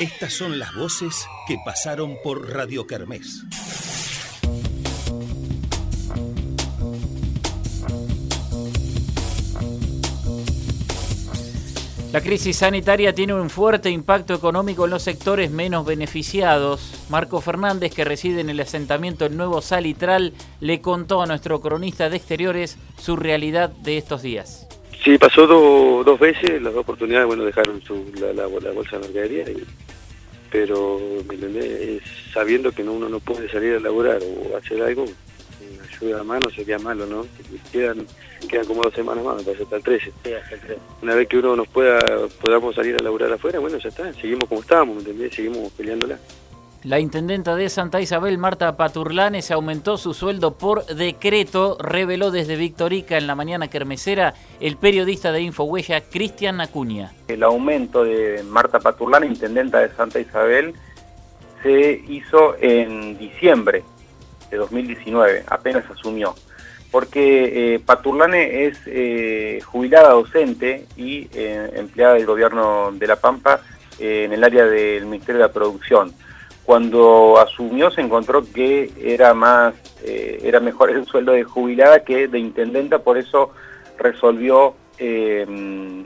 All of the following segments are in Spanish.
Estas son las voces que pasaron por Radio Kermés. La crisis sanitaria tiene un fuerte impacto económico en los sectores menos beneficiados. Marco Fernández, que reside en el asentamiento El Nuevo Salitral, le contó a nuestro cronista de exteriores su realidad de estos días. Sí, pasó dos veces, las dos oportunidades, bueno, dejaron su, la, bolsa de mercadería, pero sabiendo que uno no puede salir a laburar o hacer algo, ayuda a mano sería malo, ¿no? Quedan, quedan como dos semanas más, me parece, hasta el 13. Una vez que uno nos pueda, podamos salir a laburar afuera, bueno, ya está, seguimos como estábamos, ¿me entendés? Seguimos peleándola. La intendenta de Santa Isabel, Marta Paturlanes, aumentó su sueldo por decreto, reveló desde Victorica en la mañana kermesera el periodista de Infohuella, Cristian Acuña. El aumento de Marta Paturlane, intendenta de Santa Isabel, se hizo en diciembre de 2019, apenas asumió. Porque eh, Paturlane es eh, jubilada docente y eh, empleada del gobierno de La Pampa en el área del Ministerio de la Producción. Cuando asumió se encontró que era más, era mejor el sueldo de jubilada que de intendenta, por eso resolvió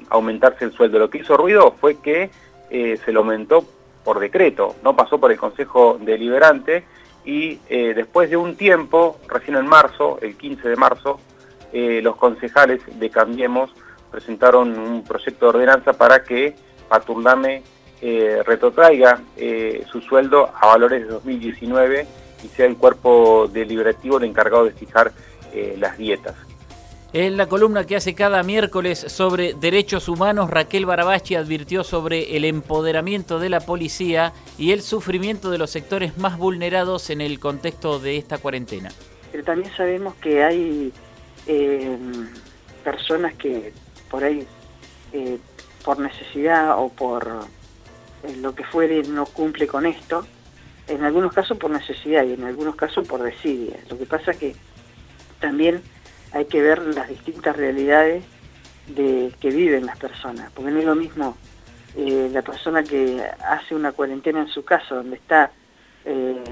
aumentarse el sueldo. Lo que hizo ruido fue que se lo aumentó por decreto, no pasó por el Consejo Deliberante y eh, después de un tiempo, recién en marzo, el 15 de marzo, eh, los concejales de Cambiemos presentaron un proyecto de ordenanza para que Paturlame eh, retrotraiga su sueldo a valores de 2019 y sea el cuerpo deliberativo el encargado de fijar las dietas. En la columna que hace cada miércoles sobre derechos humanos, Raquel Barabachi advirtió sobre el empoderamiento de la policía y el sufrimiento de los sectores más vulnerados en el contexto de esta cuarentena. Pero también sabemos que hay eh, personas que por ahí, eh, por necesidad o por eh, lo que fuere, no cumple con esto. En algunos casos por necesidad y en algunos casos por desidia. Lo que pasa es que también hay que ver las distintas realidades de que viven las personas, porque no es lo mismo eh, la persona que hace una cuarentena en su casa, donde está eh,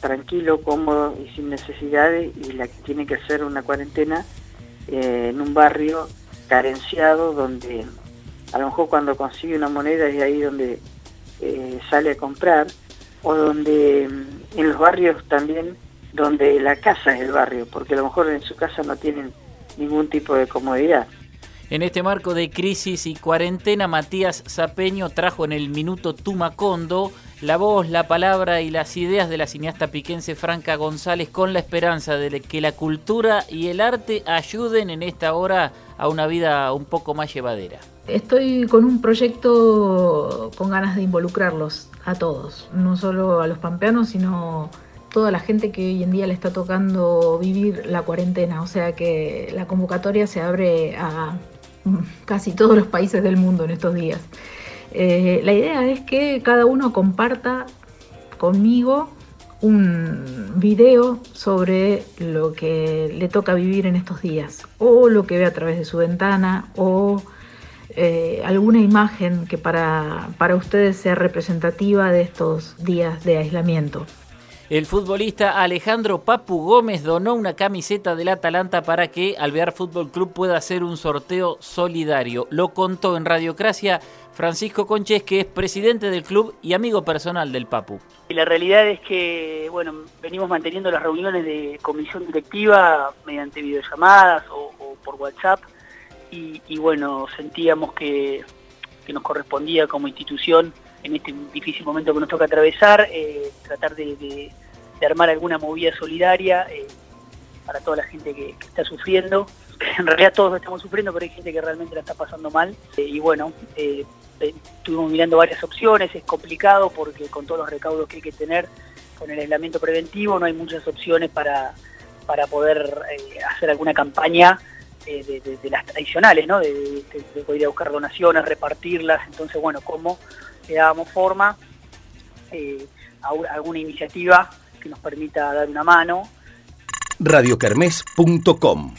tranquilo, cómodo y sin necesidades, y la que tiene que hacer una cuarentena eh, en un barrio carenciado, donde a lo mejor cuando consigue una moneda es ahí donde sale a comprar, o donde mm, en los barrios también donde la casa es el barrio, porque a lo mejor en su casa no tienen ningún tipo de comodidad. En este marco de crisis y cuarentena, Matías Zapeño trajo en el minuto Tumacondo la voz, la palabra y las ideas de la cineasta piquense Franca González con la esperanza de que la cultura y el arte ayuden en esta hora a una vida un poco más llevadera. Estoy con un proyecto con ganas de involucrarlos a todos, no solo a los pampeanos, sino toda la gente que hoy en día le está tocando vivir la cuarentena. O sea que la convocatoria se abre a casi todos los países del mundo en estos días. Eh, la idea es que cada uno comparta conmigo un video sobre lo que le toca vivir en estos días, o lo que ve a través de su ventana, o eh, alguna imagen que para, para ustedes sea representativa de estos días de aislamiento. El futbolista Alejandro Papu Gómez donó una camiseta del Atalanta para que Alvear Fútbol Club pueda hacer un sorteo solidario. Lo contó en Radiocracia Francisco Conches, que es presidente del club y amigo personal del Papu. La realidad es que, bueno, venimos manteniendo las reuniones de comisión directiva mediante videollamadas o, por WhatsApp y, bueno, sentíamos que, nos correspondía como institución en este difícil momento que nos toca atravesar, eh, tratar de, armar alguna movida solidaria eh, para toda la gente que, está sufriendo. En realidad todos estamos sufriendo, pero hay gente que realmente la está pasando mal. Eh, y bueno, estuvimos mirando varias opciones, es complicado porque con todos los recaudos que hay que tener con el aislamiento preventivo no hay muchas opciones para, para poder hacer alguna campaña de, las tradicionales, ¿no? De, de, ir a buscar donaciones, repartirlas, entonces bueno, ¿cómo le dábamos forma eh, a, alguna iniciativa que nos permita dar una mano. radiocarmes.com